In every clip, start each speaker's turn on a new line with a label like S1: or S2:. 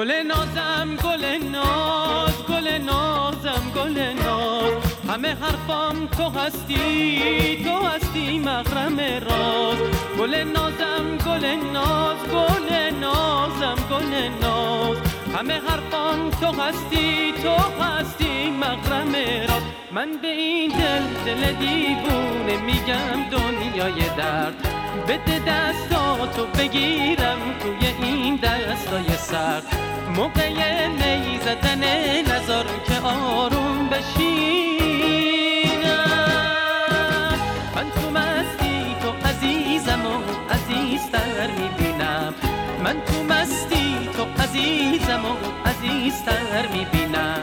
S1: گل نازم گل ناز گل نازم گل ناز. همه حرفام تو هستی تو هستی مغرم راز. گل نازم گل ناز گل نازم گل ناز. همه حرفام تو هستی تو هستی مغرم راز. من به این دل دل دیوونه میگم دنیای درد. بده دستاتو بگیرم توی این دستای سر موقع می زدن نظر که آروم بشینم. من تو مستی تو عزیزم و عزیزتر می‌بینم. من تو مستی تو عزیزم و عزیزتر می‌بینم.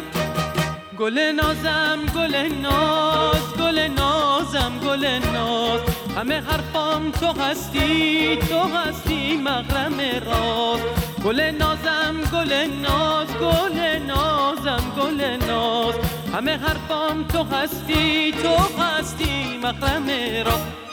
S1: گل نازم گل ناز. گل نازم گل ناز. همه حرفام تو هستی تو هستی مغرم راز. گل نازم گل ناز گل نازم گل ناز. همه حرفام تو هستی تو هستی مغرم راز.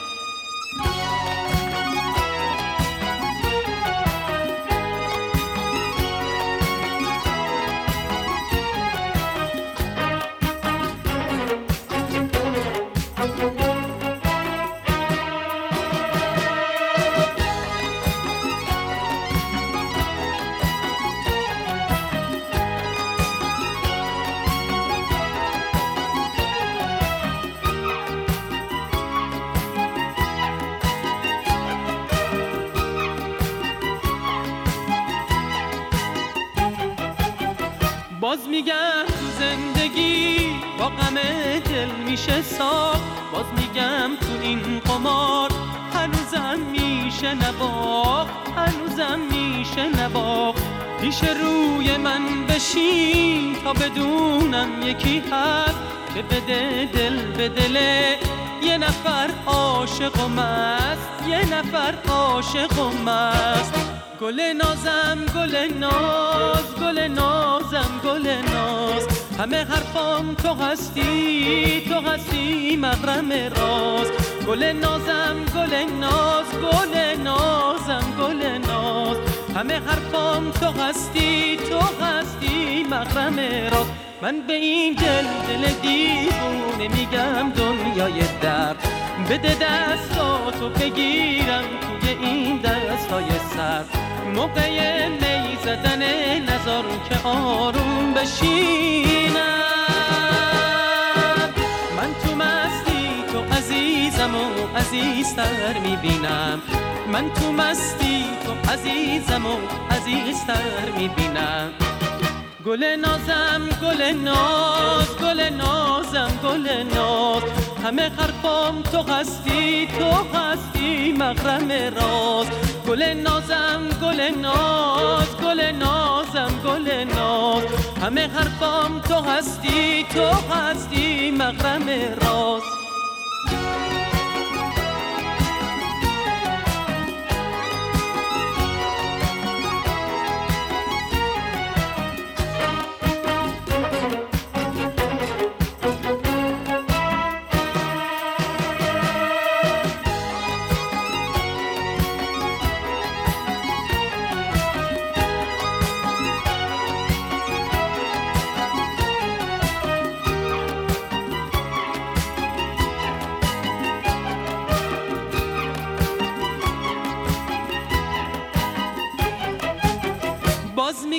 S1: باز میگم تو زندگی با غم دل میشه ساخت. باز میگم تو این قمار هنوزم میشه نباخت هنوزم میشه نباخت پیش روی من بشین تا بدونم یکی هست. که بده دل به دله یه نفر عاشق است یه نفر عاشق است گل نازم گل ناز گل نازم گل ناز. همه حرفام تو هستی تو هستی مغرم راز. گل نازم گل ناز گل نازم گل ناز. همه حرفام تو هستی تو هستی مغرم راز. من به این دل دل دیوونه میگم دنیای درد. بده دستاتو بگیرم توی این دستای سر. موقع می زدن که آروم بشینم. من تو مستی تو عزیزم و عزیزتر می‌بینم. من تو مستی تو عزیزم و عزیزتر می‌بینم. گل نازم گل ناز گل نازم گل ناز. همه حرفام تو هستی تو هستی مغرم راز. گل نازم گل ناز گل نازم گل ناز. همه حرفام تو هستی تو هستی مغرم راز.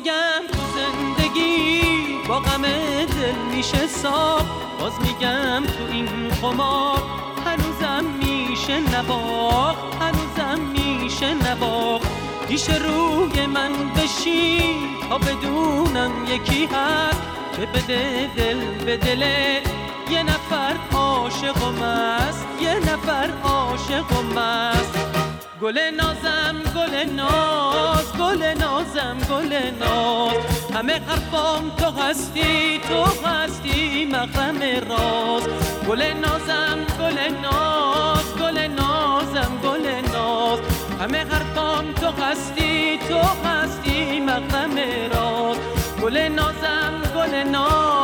S1: میگم تو زندگی با غم دل میشه ساخت باز میگم تو این قمار هنوزم میشه نباخت هنوزم میشه نباخت پیش روی من بشین تا بدونم یکی هست که بده دل به دل یه نفر عاشقم است یه نفر عاشقم است گل نازم گل ناز نازم گل ناز. همه حرفام تو هستی تو هستی مغرم راز. گل نازم گل ناز گل نازم گل ناز. همه حرفام تو هستی تو هستی مغرم راز. گل نازم گل ناز.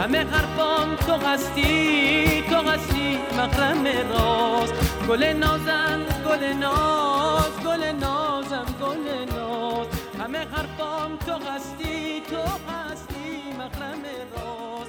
S1: همه حرفام تو هستی تو هستی مغرم راز. گل نازم گل ناز گل نازم گل ناز. همه حرفام تو هستی تو هستی مخرم راز.